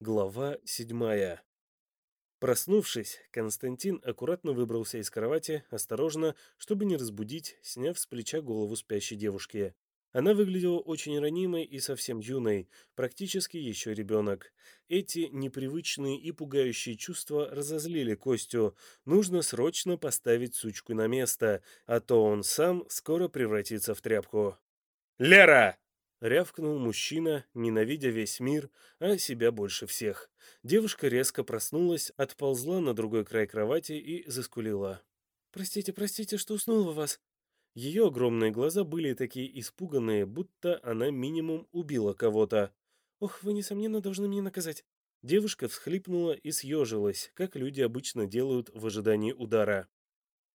Глава седьмая. Проснувшись, Константин аккуратно выбрался из кровати, осторожно, чтобы не разбудить, сняв с плеча голову спящей девушки. Она выглядела очень ранимой и совсем юной, практически еще ребенок. Эти непривычные и пугающие чувства разозлили Костю. Нужно срочно поставить сучку на место, а то он сам скоро превратится в тряпку. «Лера!» Рявкнул мужчина, ненавидя весь мир, а себя больше всех. Девушка резко проснулась, отползла на другой край кровати и заскулила. «Простите, простите, что уснула вас». Ее огромные глаза были такие испуганные, будто она минимум убила кого-то. «Ох, вы, несомненно, должны меня наказать». Девушка всхлипнула и съежилась, как люди обычно делают в ожидании удара.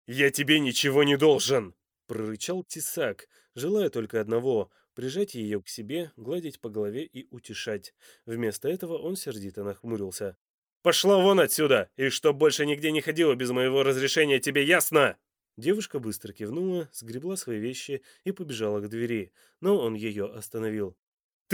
«Я тебе ничего не должен!» — прорычал Тесак, желая только одного прижать ее к себе, гладить по голове и утешать. Вместо этого он сердито нахмурился. «Пошла вон отсюда! И чтоб больше нигде не ходила без моего разрешения, тебе ясно?» Девушка быстро кивнула, сгребла свои вещи и побежала к двери, но он ее остановил.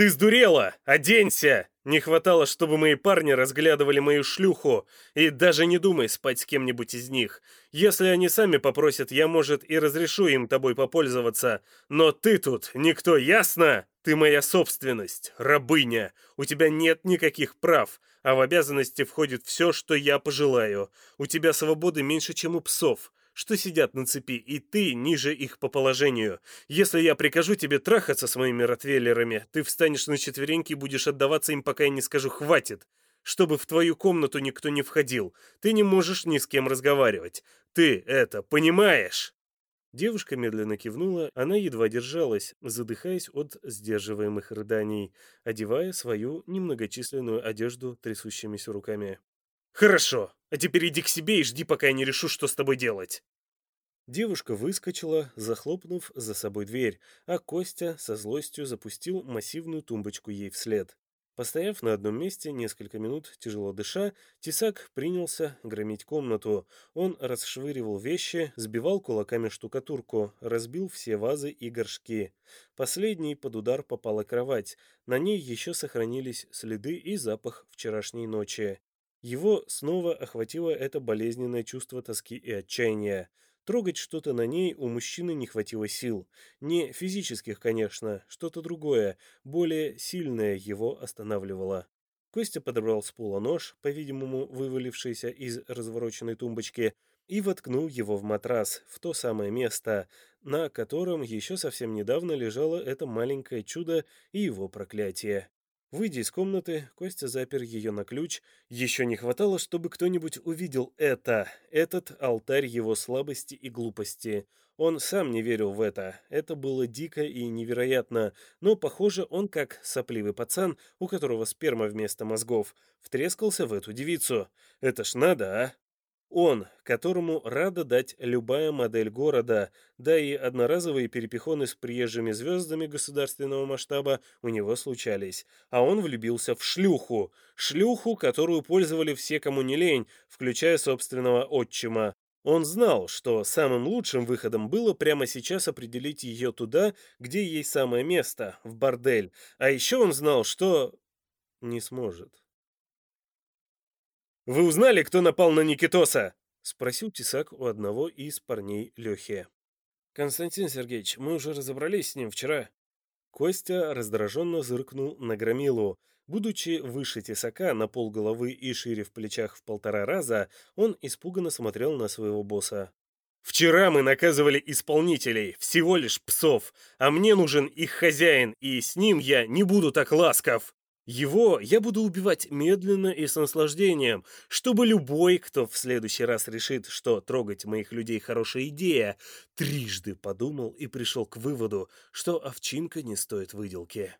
«Ты сдурела! Оденься! Не хватало, чтобы мои парни разглядывали мою шлюху, и даже не думай спать с кем-нибудь из них. Если они сами попросят, я, может, и разрешу им тобой попользоваться. Но ты тут никто, ясно? Ты моя собственность, рабыня. У тебя нет никаких прав, а в обязанности входит все, что я пожелаю. У тебя свободы меньше, чем у псов что сидят на цепи, и ты ниже их по положению. Если я прикажу тебе трахаться с моими ротвейлерами, ты встанешь на четвереньки и будешь отдаваться им, пока я не скажу «хватит». Чтобы в твою комнату никто не входил. Ты не можешь ни с кем разговаривать. Ты это понимаешь?» Девушка медленно кивнула, она едва держалась, задыхаясь от сдерживаемых рыданий, одевая свою немногочисленную одежду трясущимися руками. «Хорошо, а теперь иди к себе и жди, пока я не решу, что с тобой делать». Девушка выскочила, захлопнув за собой дверь, а Костя со злостью запустил массивную тумбочку ей вслед. Постояв на одном месте несколько минут, тяжело дыша, Тесак принялся громить комнату. Он расшвыривал вещи, сбивал кулаками штукатурку, разбил все вазы и горшки. Последний под удар попала кровать. На ней еще сохранились следы и запах вчерашней ночи. Его снова охватило это болезненное чувство тоски и отчаяния. Трогать что-то на ней у мужчины не хватило сил. Не физических, конечно, что-то другое, более сильное его останавливало. Костя подобрал с пола нож, по-видимому, вывалившийся из развороченной тумбочки, и воткнул его в матрас, в то самое место, на котором еще совсем недавно лежало это маленькое чудо и его проклятие. Выйдя из комнаты, Костя запер ее на ключ. Еще не хватало, чтобы кто-нибудь увидел это, этот алтарь его слабости и глупости. Он сам не верил в это. Это было дико и невероятно, но, похоже, он, как сопливый пацан, у которого сперма вместо мозгов, втрескался в эту девицу. Это ж надо, а? Он, которому рада дать любая модель города, да и одноразовые перепихоны с приезжими звездами государственного масштаба у него случались. А он влюбился в шлюху. Шлюху, которую пользовали все, кому не лень, включая собственного отчима. Он знал, что самым лучшим выходом было прямо сейчас определить ее туда, где ей самое место, в бордель. А еще он знал, что... не сможет. «Вы узнали, кто напал на Никитоса?» — спросил Тесак у одного из парней Лехи. «Константин Сергеевич, мы уже разобрались с ним вчера». Костя раздраженно зыркнул на Громилу. Будучи выше Тесака на пол головы и шире в плечах в полтора раза, он испуганно смотрел на своего босса. «Вчера мы наказывали исполнителей, всего лишь псов, а мне нужен их хозяин, и с ним я не буду так ласков!» Его я буду убивать медленно и с наслаждением, чтобы любой, кто в следующий раз решит, что трогать моих людей хорошая идея, трижды подумал и пришел к выводу, что овчинка не стоит выделки.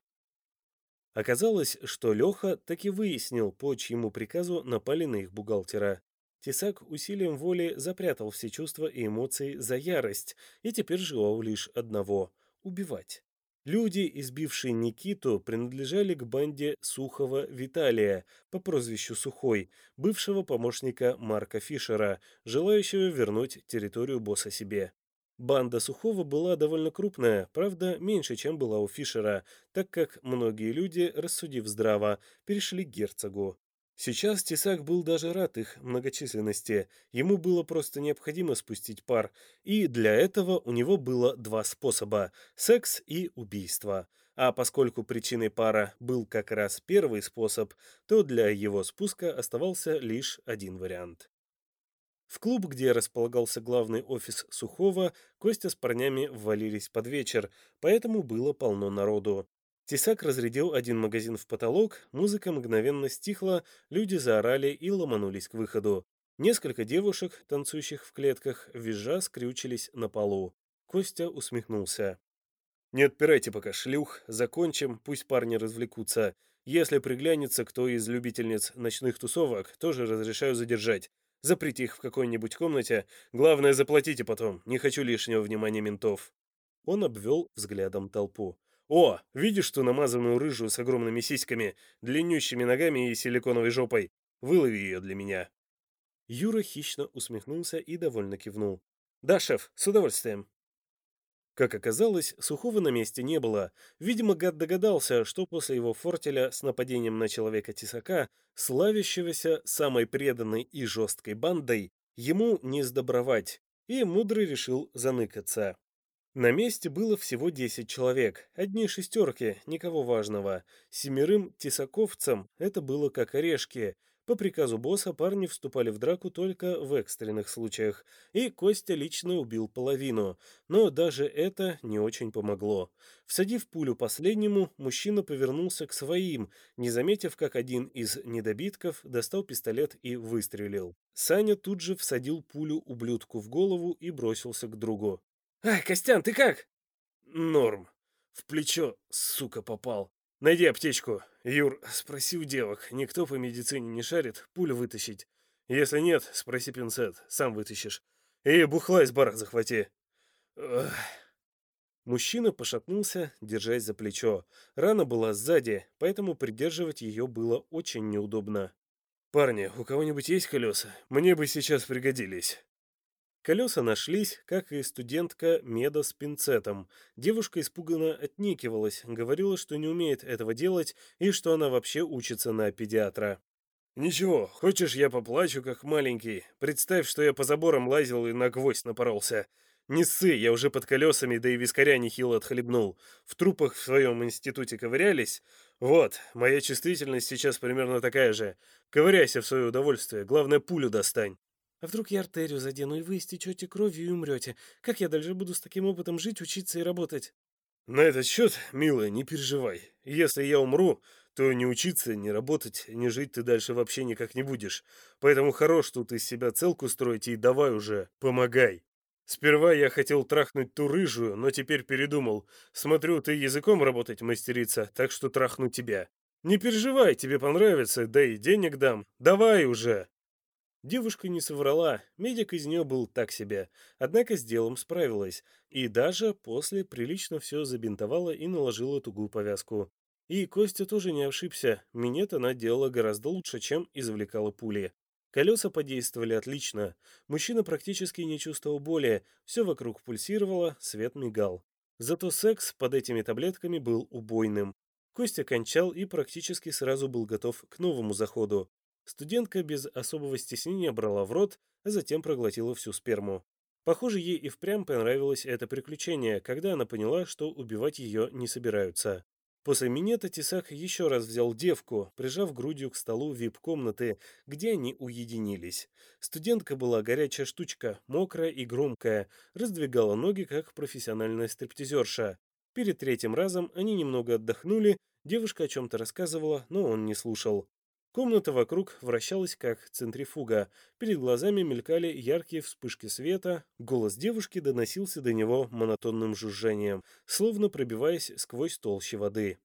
Оказалось, что Леха таки выяснил, по чьему приказу напали на их бухгалтера. Тесак усилием воли запрятал все чувства и эмоции за ярость и теперь желал лишь одного — убивать. Люди, избившие Никиту, принадлежали к банде Сухого Виталия по прозвищу Сухой, бывшего помощника Марка Фишера, желающего вернуть территорию босса себе. Банда Сухого была довольно крупная, правда, меньше, чем была у Фишера, так как многие люди, рассудив здраво, перешли к герцогу. Сейчас Тесак был даже рад их многочисленности, ему было просто необходимо спустить пар, и для этого у него было два способа – секс и убийство. А поскольку причиной пара был как раз первый способ, то для его спуска оставался лишь один вариант. В клуб, где располагался главный офис Сухого, Костя с парнями ввалились под вечер, поэтому было полно народу. Тесак разрядил один магазин в потолок, музыка мгновенно стихла, люди заорали и ломанулись к выходу. Несколько девушек, танцующих в клетках, визжа скрючились на полу. Костя усмехнулся. «Не отпирайте пока шлюх, закончим, пусть парни развлекутся. Если приглянется кто из любительниц ночных тусовок, тоже разрешаю задержать. Заприте их в какой-нибудь комнате. Главное, заплатите потом. Не хочу лишнего внимания ментов». Он обвел взглядом толпу. «О, видишь ту намазанную рыжую с огромными сиськами, длиннющими ногами и силиконовой жопой? Вылови ее для меня». Юра хищно усмехнулся и довольно кивнул. «Да, шеф, с удовольствием». Как оказалось, Сухого на месте не было. Видимо, гад догадался, что после его фортеля с нападением на человека Тесака, славящегося самой преданной и жесткой бандой, ему не сдобровать, и мудрый решил заныкаться. На месте было всего 10 человек, одни шестерки, никого важного. Семерым тесаковцам это было как орешки – по приказу босса парни вступали в драку только в экстренных случаях, и Костя лично убил половину, но даже это не очень помогло. Всадив пулю последнему, мужчина повернулся к своим, не заметив, как один из недобитков достал пистолет и выстрелил. Саня тут же всадил пулю ублюдку в голову и бросился к другу. «Ай, Костян, ты как?» «Норм. В плечо, сука, попал. Найди аптечку. Юр, спроси у девок, никто по медицине не шарит, пулю вытащить. Если нет, спроси пинцет, сам вытащишь. И бухла из бара захвати. Ugh. Мужчина пошатнулся, держась за плечо. Рана была сзади, поэтому придерживать ее было очень неудобно. «Парни, у кого-нибудь есть колеса? Мне бы сейчас пригодились». Колеса нашлись, как и студентка Меда с пинцетом. Девушка испуганно отнекивалась, говорила, что не умеет этого делать и что она вообще учится на педиатра. «Ничего, хочешь, я поплачу, как маленький? Представь, что я по заборам лазил и на гвоздь напоролся. Не ссы, я уже под колесами, да и вискаря нехило отхлебнул. В трупах в своем институте ковырялись. Вот, моя чувствительность сейчас примерно такая же. Ковыряйся в свое удовольствие, главное пулю достань». А вдруг я артерию задену, и вы истечете кровью и умрете? Как я дальше буду с таким опытом жить, учиться и работать?» «На этот счет, милая, не переживай. Если я умру, то не учиться, не работать, не жить ты дальше вообще никак не будешь. Поэтому хорош тут из себя целку строить и давай уже, помогай. Сперва я хотел трахнуть ту рыжую, но теперь передумал. Смотрю, ты языком работать мастерица, так что трахну тебя. Не переживай, тебе понравится, да и денег дам. Давай уже!» Девушка не соврала, медик из нее был так себе, однако с делом справилась, и даже после прилично все забинтовала и наложила тугую повязку. И Костя тоже не ошибся, минет она делала гораздо лучше, чем извлекала пули. Колеса подействовали отлично, мужчина практически не чувствовал боли, все вокруг пульсировало, свет мигал. Зато секс под этими таблетками был убойным. Костя кончал и практически сразу был готов к новому заходу. Студентка без особого стеснения брала в рот, а затем проглотила всю сперму. Похоже, ей и впрямь понравилось это приключение, когда она поняла, что убивать ее не собираются. После минета Тесак еще раз взял девку, прижав грудью к столу вип-комнаты, где они уединились. Студентка была горячая штучка, мокрая и громкая, раздвигала ноги, как профессиональная стриптизерша. Перед третьим разом они немного отдохнули, девушка о чем-то рассказывала, но он не слушал. Комната вокруг вращалась как центрифуга, перед глазами мелькали яркие вспышки света, голос девушки доносился до него монотонным жужжанием, словно пробиваясь сквозь толщи воды.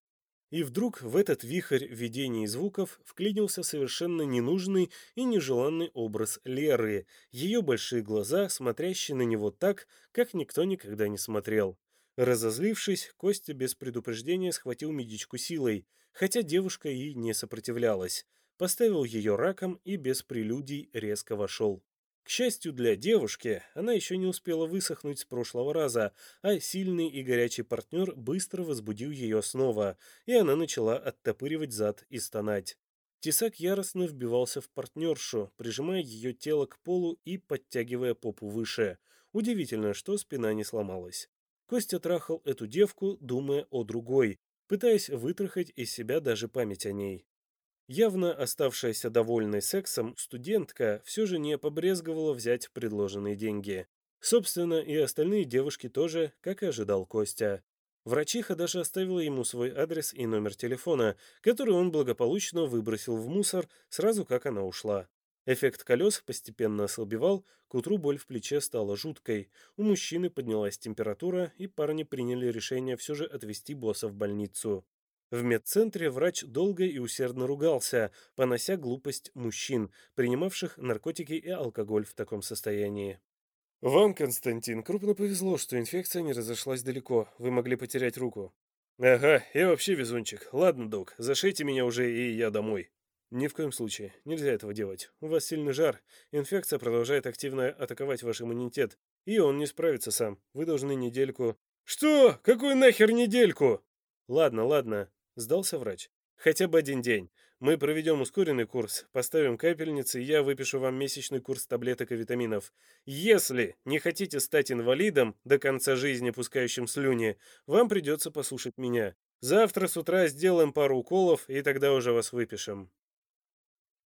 И вдруг в этот вихрь видений и звуков вклинился совершенно ненужный и нежеланный образ Леры, ее большие глаза, смотрящие на него так, как никто никогда не смотрел. Разозлившись, Костя без предупреждения схватил медичку силой, хотя девушка и не сопротивлялась поставил ее раком и без прелюдий резко вошел. К счастью для девушки, она еще не успела высохнуть с прошлого раза, а сильный и горячий партнер быстро возбудил ее снова, и она начала оттопыривать зад и стонать. Тесак яростно вбивался в партнершу, прижимая ее тело к полу и подтягивая попу выше. Удивительно, что спина не сломалась. Костя трахал эту девку, думая о другой, пытаясь вытрахать из себя даже память о ней. Явно оставшаяся довольной сексом, студентка все же не побрезговала взять предложенные деньги. Собственно, и остальные девушки тоже, как и ожидал Костя. Врачиха даже оставила ему свой адрес и номер телефона, который он благополучно выбросил в мусор сразу как она ушла. Эффект колес постепенно ослабевал, к утру боль в плече стала жуткой. У мужчины поднялась температура, и парни приняли решение все же отвезти босса в больницу. В медцентре врач долго и усердно ругался, понося глупость мужчин, принимавших наркотики и алкоголь в таком состоянии. «Вам, Константин, крупно повезло, что инфекция не разошлась далеко. Вы могли потерять руку». «Ага, я вообще везунчик. Ладно, док, зашейте меня уже, и я домой». «Ни в коем случае. Нельзя этого делать. У вас сильный жар. Инфекция продолжает активно атаковать ваш иммунитет. И он не справится сам. Вы должны недельку...» «Что? Какую нахер недельку?» «Ладно, ладно. Сдался врач. Хотя бы один день. Мы проведем ускоренный курс, поставим капельницы, и я выпишу вам месячный курс таблеток и витаминов. Если не хотите стать инвалидом, до конца жизни пускающим слюни, вам придется послушать меня. Завтра с утра сделаем пару уколов, и тогда уже вас выпишем.